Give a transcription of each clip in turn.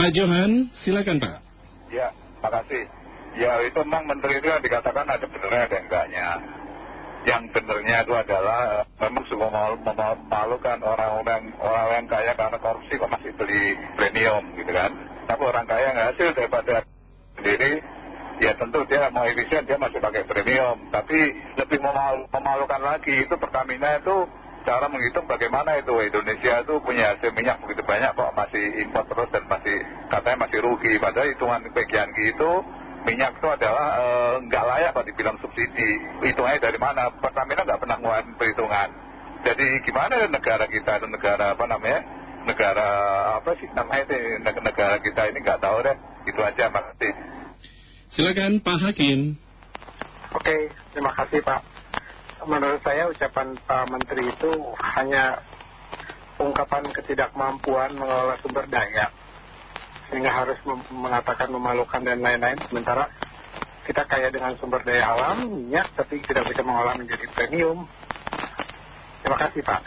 Pak Johan, silakan Pak. Ya, makasih. Ya itu memang menteri itu yang dikatakan ada benernya ada enggaknya. Yang benernya itu adalah memang semua memalukan orang-orang orang yang kaya karena korupsi kok masih beli premium gitu kan. Tapi orang kaya nggak hasil daripada sendiri, ya tentu dia mau efisien dia masih pakai premium. Tapi lebih memalukan lagi itu Pertamina itu cara menghitung bagaimana itu Indonesia itu punya hasil minyak begitu banyak kok masih impor terus dan masih katanya masih rugi. Padahal hitungan bagian itu minyak itu adalah eh, nggak layak kalau dibilang subsidi. Hitungannya dari mana? Pertamina nggak pernah ngeluarin perhitungan. Jadi gimana negara kita itu negara apa namanya? Negara apa sih namanya itu negara kita ini nggak tahu deh. Itu aja makasih. Silakan Pak Hakim. Oke, terima kasih Pak. Menurut saya ucapan Pak Menteri itu hanya ungkapan ketidakmampuan mengelola sumber daya. Sehingga harus mengatakan memalukan dan lain-lain. Sementara kita kaya dengan sumber daya alam minyak tapi tidak bisa mengolah menjadi premium. Terima kasih Pak.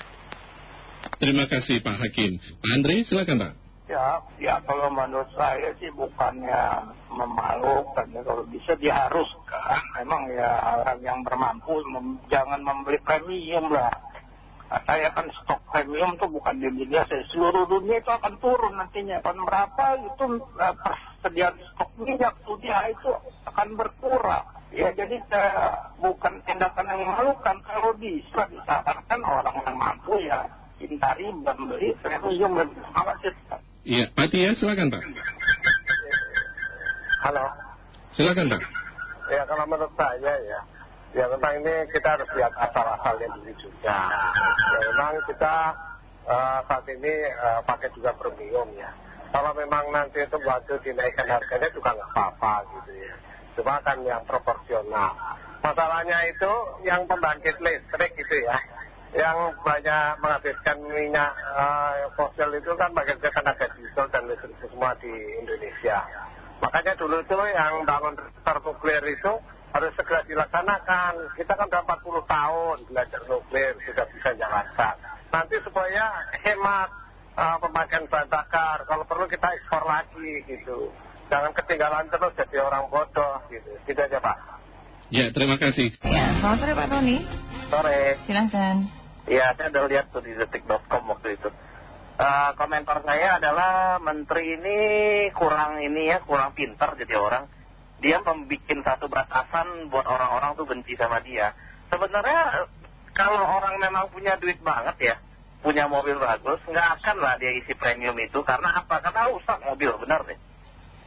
Terima kasih Pak Hakim. Andre silakan Pak ya ya kalau menurut saya sih bukannya memalukan ya. Kalau bisa diharuskan memang ya orang yang bermampu jangan membeli premium lah. Saya kan stok premium tuh bukan di Indonesia seluruh dunia itu akan turun nantinya. Akan berapa itu eh, persediaan stok minyak dunia itu akan berkurang. Ya jadi saya bukan tindakan yang memalukan. Kalau bisa disarankan orang yang mampu ya hindari membeli premium dan khawatir iya Pak Tia silakan Pak. Halo. Silakan Pak. Ya kalau menurut saya ya ya tentang ini kita harus lihat asal-asalnya dulu juga. Ya memang kita uh, saat ini uh, pakai juga premium ya. Kalau memang nanti itu waktu dinaikkan harganya juga nggak apa-apa gitu ya. Cuma kan yang proporsional. Masalahnya itu yang pembangkit listrik gitu ya yang banyak menghabiskan minyak uh, fosil itu kan bagian tenaga diesel dan listrik semua di Indonesia makanya dulu itu yang bangun nuklir itu harus segera dilaksanakan. Kita kan sudah 40 tahun belajar nuklir, sudah bisa jalankan. Nanti supaya hemat uh, pemakaian bahan bakar, kalau perlu kita ekspor lagi gitu. Jangan ketinggalan terus jadi orang bodoh gitu. Gitu aja Pak. Ya, terima kasih. Ya, selamat sore Pak Tony. Sore. Silahkan. Ya, saya udah lihat tuh di detik.com waktu itu. Uh, komentar saya adalah menteri ini kurang ini ya, kurang pintar jadi orang dia membuat satu batasan buat orang-orang tuh benci sama dia. Sebenarnya kalau orang memang punya duit banget ya, punya mobil bagus, nggak akan lah dia isi premium itu. Karena apa? Karena rusak mobil, benar deh.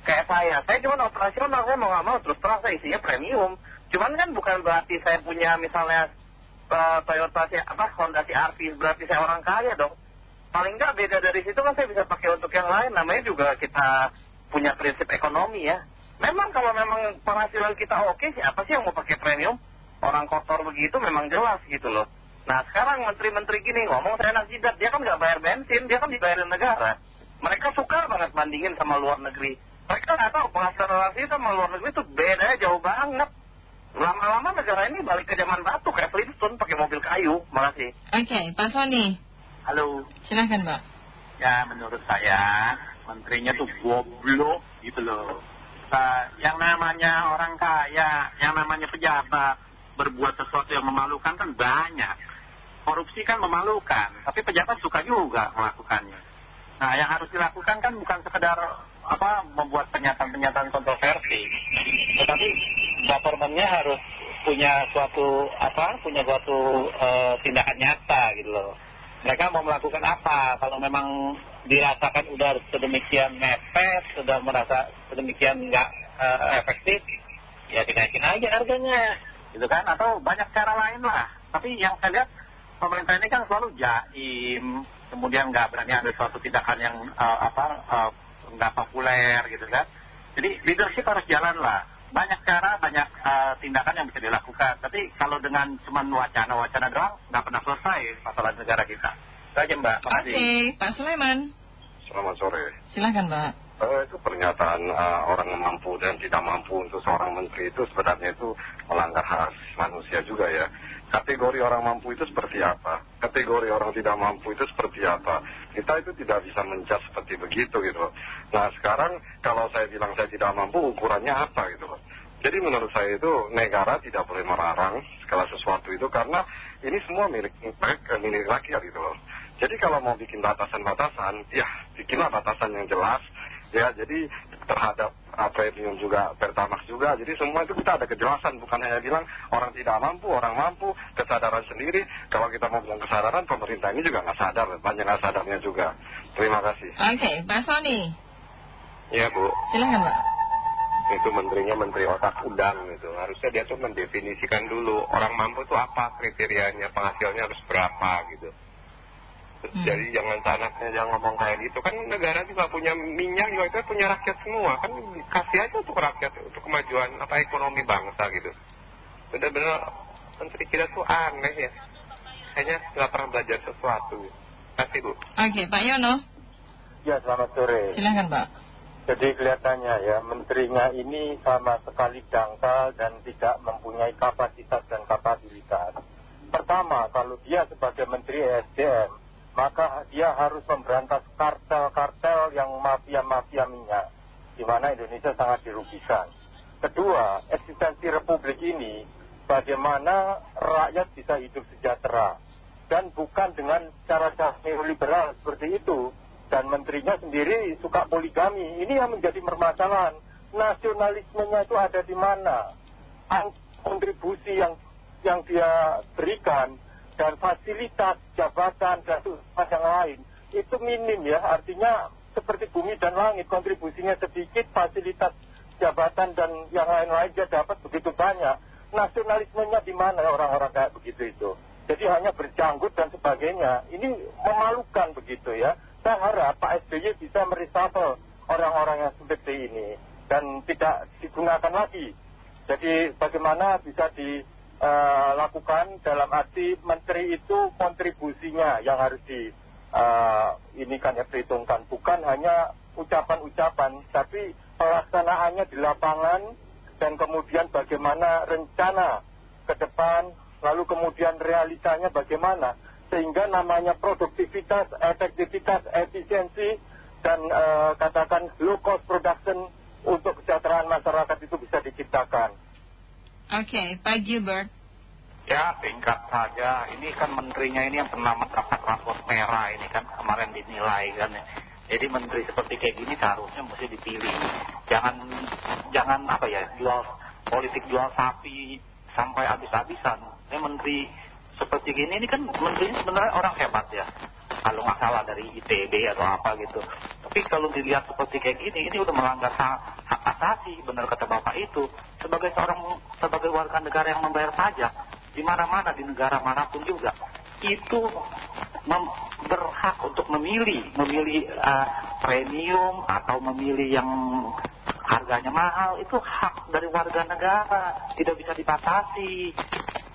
Kayak saya, saya cuma operasional, saya mau nggak mau terus terang saya isinya premium. Cuman kan bukan berarti saya punya misalnya uh, Toyota, apa, Honda CR-V, berarti saya orang kaya dong. Paling nggak beda dari situ kan saya bisa pakai untuk yang lain, namanya juga kita punya prinsip ekonomi ya. Memang kalau memang penghasilan kita oke, siapa sih yang mau pakai premium? Orang kotor begitu memang jelas gitu loh. Nah sekarang menteri-menteri gini ngomong saya nak jidat, dia kan nggak bayar bensin, dia kan dibayarin negara. Mereka suka banget bandingin sama luar negeri. Mereka nggak tahu penghasilan relasi sama luar negeri itu bedanya jauh banget. Lama-lama negara ini balik ke zaman batu kayak Flintstone pakai mobil kayu. Makasih. Oke, Pak Sony. Halo. Silahkan Pak. Ya menurut saya menterinya tuh goblok gitu loh yang namanya orang kaya, yang namanya pejabat berbuat sesuatu yang memalukan kan banyak. Korupsi kan memalukan, tapi pejabat suka juga melakukannya. Nah, yang harus dilakukan kan bukan sekedar apa membuat pernyataan-pernyataan kontroversi, tetapi governmentnya harus punya suatu apa, punya suatu uh, tindakan nyata gitu loh. Mereka mau melakukan apa? Kalau memang dirasakan udah sedemikian mepet, sudah merasa sedemikian nggak uh, efektif, ya dinaikin aja harganya, gitu kan? Atau banyak cara lain lah. Tapi yang saya lihat pemerintah ini kan selalu jaim, kemudian nggak berani ada suatu tindakan yang uh, apa nggak populer, gitu kan? Jadi leadership harus jalan lah. Banyak cara, banyak uh, tindakan yang bisa dilakukan. Tapi kalau dengan cuma wacana-wacana doang, nggak pernah selesai masalah negara kita. Itu aja Mbak. Oke, Pak Sulaiman. Selamat sore. Silahkan Mbak. Eh, itu pernyataan eh, orang mampu dan tidak mampu untuk seorang menteri itu sebenarnya itu melanggar hak asasi manusia juga ya. Kategori orang mampu itu seperti apa? Kategori orang tidak mampu itu seperti apa? Kita itu tidak bisa menjudge seperti begitu gitu. Nah sekarang kalau saya bilang saya tidak mampu ukurannya apa gitu. Jadi menurut saya itu negara tidak boleh melarang segala sesuatu itu karena ini semua milik, eh, milik rakyat gitu loh. Jadi kalau mau bikin batasan-batasan, ya bikinlah batasan yang jelas. Ya, jadi terhadap uh, premium juga, pertamax juga. Jadi semua itu kita ada kejelasan, bukan hanya bilang orang tidak mampu, orang mampu, kesadaran sendiri. Kalau kita mau bilang kesadaran, pemerintah ini juga nggak sadar, banyak nggak sadarnya juga. Terima kasih. Oke, Pak Sony. Ya Bu, Silahkan Pak. itu menterinya menteri otak udang gitu. Harusnya dia tuh mendefinisikan dulu orang mampu itu apa kriterianya, penghasilnya harus berapa gitu. Hmm. Jadi jangan anaknya jangan ngomong kayak gitu. Kan negara juga punya minyak juga itu punya rakyat semua. Kan kasih aja untuk rakyat, untuk kemajuan apa ekonomi bangsa gitu. Bener-bener menteri kita tuh aneh ya. Kayaknya nggak pernah belajar sesuatu. Kasih Bu. Oke, Pak Yono. Ya, selamat sore. Silahkan Pak. Jadi kelihatannya ya, menterinya ini sama sekali dangkal dan tidak mempunyai kapasitas dan kapabilitas. Pertama, kalau dia sebagai menteri ESDM, maka dia harus memberantas kartel-kartel yang mafia-mafia minyak, di mana Indonesia sangat dirugikan. Kedua, eksistensi republik ini, bagaimana rakyat bisa hidup sejahtera. Dan bukan dengan cara-cara neoliberal seperti itu. Dan menterinya sendiri suka poligami. Ini yang menjadi permasalahan. Nasionalismenya itu ada di mana? Kontribusi yang yang dia berikan dan fasilitas jabatan dan yang lain itu minim ya. Artinya seperti bumi dan langit kontribusinya sedikit fasilitas jabatan dan yang lain-lain dia dapat begitu banyak. Nasionalismenya di mana orang-orang kayak begitu itu? Jadi hanya berjanggut dan sebagainya. Ini memalukan begitu ya. Saya harap Pak SBY bisa mereshuffle orang-orang yang seperti ini dan tidak digunakan lagi. Jadi bagaimana bisa dilakukan dalam arti menteri itu kontribusinya yang harus di eh, ini kan ya perhitungkan bukan hanya ucapan-ucapan tapi pelaksanaannya di lapangan dan kemudian bagaimana rencana ke depan lalu kemudian realitanya bagaimana sehingga namanya produktivitas, efektivitas, efisiensi dan eh, katakan low cost production untuk kesejahteraan masyarakat itu bisa diciptakan. Oke, Pak Gilbert. Ya, singkat saja. Ini kan menterinya ini yang pernah mendapat rapor merah ini kan kemarin dinilai kan. Jadi menteri seperti kayak gini seharusnya mesti dipilih. Jangan jangan apa ya jual politik jual sapi sampai habis-habisan. Ini menteri seperti gini ini kan menterinya sebenarnya orang hebat ya. Kalau nggak salah dari ITB atau apa gitu. Tapi kalau dilihat seperti kayak gini, ini udah melanggar hak, hak asasi, benar kata bapak itu. Sebagai seorang sebagai warga negara yang membayar pajak, di mana-mana di negara mana pun juga itu berhak untuk memilih memilih uh, premium atau memilih yang harganya mahal itu hak dari warga negara tidak bisa dibatasi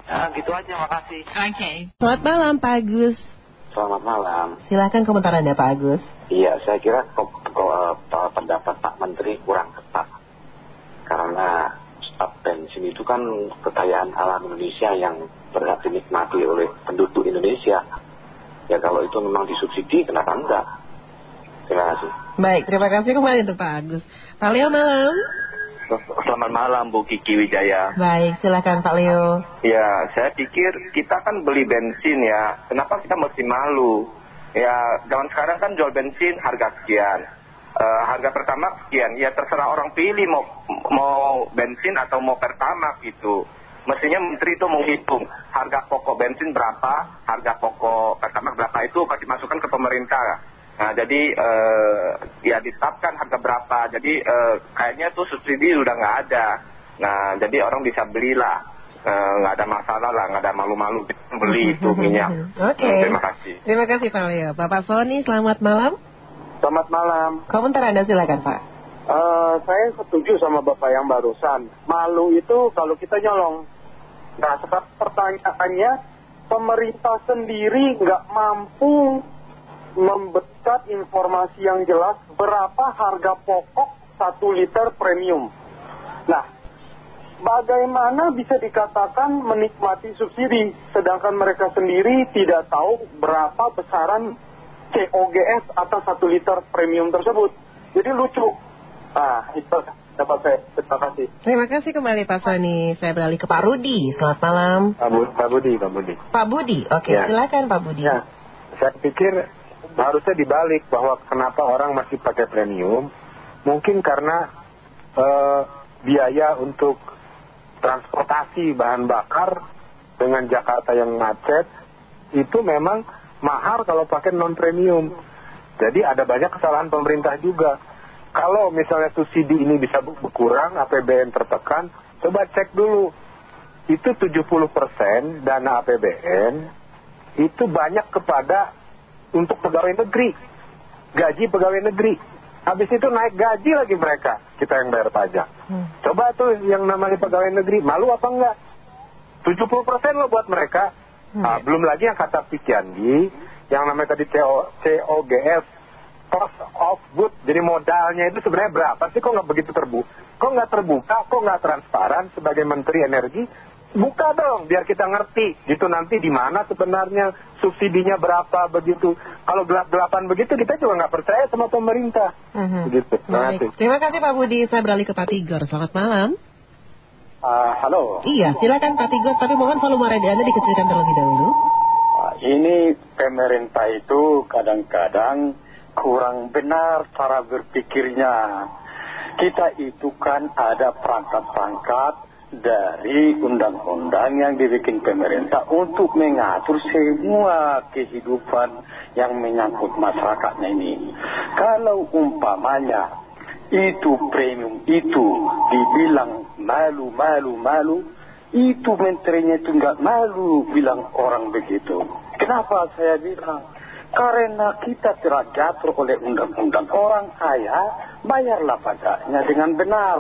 Ya, gitu aja makasih Oke. Selamat malam Pak Agus. Selamat malam. Silahkan komentar Anda Pak Agus. Iya, saya kira eh, pendapat Pak Menteri kurang ketat. Karena staf bensin itu kan kekayaan alam Indonesia yang berhak dinikmati oleh penduduk Indonesia. Ya kalau itu memang disubsidi, kenapa enggak? Terima kasih. Baik, terima kasih kembali untuk Pak Agus. Pak Leo malam. Selamat malam Bu Kiki Wijaya. Baik, silahkan Pak Leo. Ya, saya pikir kita kan beli bensin ya. Kenapa kita mesti malu? Ya, zaman sekarang kan jual bensin harga sekian. Eh, harga pertama sekian. Ya terserah orang pilih mau mau bensin atau mau pertama gitu. Mestinya menteri itu menghitung harga pokok bensin berapa, harga pokok pertama berapa itu kasih masukan ke pemerintah. Nah, jadi eh, ya ditetapkan harga berapa. Jadi eh, kayaknya tuh subsidi udah nggak ada. Nah, jadi orang bisa belilah. Eh, nggak ada masalah lah, nggak ada malu-malu beli itu minyak. Oke. Hmm, Terima kasih. Terima kasih Pak Leo. Bapak Sony, selamat malam. Selamat malam. Komentar Anda silakan Pak. Eh, saya setuju sama Bapak yang barusan. Malu itu kalau kita nyolong. Nah, sekarang pertanyaannya, pemerintah sendiri nggak mampu membetat informasi yang jelas berapa harga pokok satu liter premium. Nah, bagaimana bisa dikatakan menikmati subsidi, sedangkan mereka sendiri tidak tahu berapa besaran COGS atas satu liter premium tersebut. Jadi lucu. Nah, itu dapat saya. Terima kasih. Terima kasih kembali Pak Soni. Saya beralih ke Pak Rudi. Selamat malam. Pak, Bu, Pak Budi, Pak Budi. Pak Budi, oke Ya. silakan Pak Budi. Ya, saya pikir harusnya dibalik bahwa kenapa orang masih pakai premium. Mungkin karena eh, biaya untuk transportasi bahan bakar dengan Jakarta yang macet itu memang mahal kalau pakai non premium. Jadi ada banyak kesalahan pemerintah juga. Kalau misalnya subsidi ini bisa berkurang, APBN tertekan, coba cek dulu. Itu 70% dana APBN itu banyak kepada untuk pegawai negeri. Gaji pegawai negeri. Habis itu naik gaji lagi mereka, kita yang bayar pajak. Coba tuh yang namanya pegawai negeri, malu apa enggak? 70% loh buat mereka. Ah, belum lagi yang kata Pikiandi, yang namanya tadi CO, COGS, cost of good. Jadi modalnya itu sebenarnya berapa sih? Kok nggak begitu terbuka? Kok nggak terbuka? Kok nggak transparan sebagai Menteri Energi? Buka dong, biar kita ngerti. Gitu nanti di mana sebenarnya subsidinya berapa begitu. Kalau gelap-gelapan begitu kita juga nggak percaya sama pemerintah. Mhm. Begitu. Terima Baik. kasih. Terima kasih Pak Budi. Saya beralih ke Pak Tigor. Selamat malam. Ah, halo. Iya, silakan Pak Tigor. Tapi mohon volume radio Anda dikecilkan terlebih dahulu. Ah, Ini pemerintah itu kadang-kadang kurang benar cara berpikirnya. Kita itu kan ada perangkat-perangkat dari undang-undang yang dibikin pemerintah untuk mengatur semua kehidupan yang menyangkut masyarakatnya ini. Kalau umpamanya itu premium itu dibilang malu, malu, malu, itu menterinya itu nggak malu bilang orang begitu. Kenapa saya bilang? Karena kita tidak diatur oleh undang-undang orang kaya, bayarlah pajaknya dengan benar.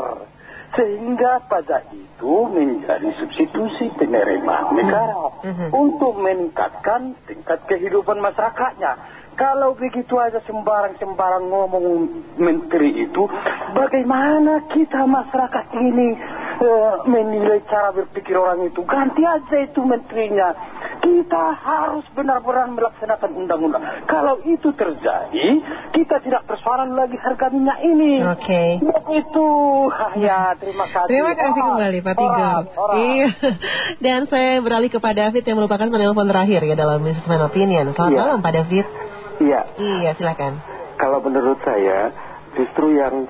Sehingga pajak itu menjadi substitusi penerimaan negara untuk meningkatkan tingkat kehidupan masyarakatnya. Kalau begitu aja sembarang-sembarang ngomong menteri itu, bagaimana kita masyarakat ini eh, menilai cara berpikir orang itu? Ganti aja itu menterinya. Kita harus benar-benar melaksanakan undang-undang. Kalau itu terjadi, kita tidak persoalan lagi harga minyak ini. Oke. Begitu. Ya, terima kasih. Terima kasih kembali Pak Tigor. Iya. Dan saya beralih ke Pak David yang merupakan penelpon terakhir ya dalam Businessman Opinion. Selamat Iya. malam Pak David. Iya, Iya, silakan. kalau menurut saya justru yang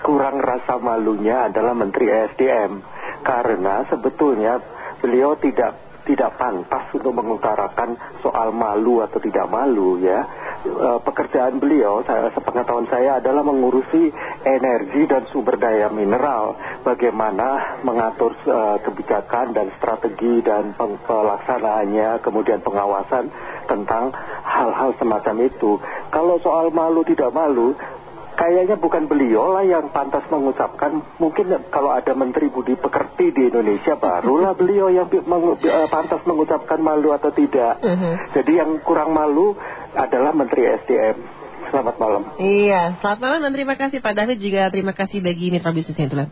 kurang rasa malunya adalah Menteri ESDM karena sebetulnya beliau tidak tidak pantas untuk mengutarakan soal malu atau tidak malu ya. E, pekerjaan beliau, saya, sepengetahuan saya adalah mengurusi energi dan sumber daya mineral. Bagaimana mengatur e, kebijakan dan strategi dan pelaksanaannya, kemudian pengawasan tentang hal-hal semacam itu. Kalau soal malu tidak malu, kayaknya bukan beliau lah yang pantas mengucapkan. Mungkin kalau ada Menteri Budi Pekerti di Indonesia, barulah beliau yang mengu- eh, pantas mengucapkan malu atau tidak. Jadi yang kurang malu adalah Menteri SDM. Selamat malam. Iya, selamat malam dan terima kasih Pak David juga terima kasih bagi mitra bisnis yang telah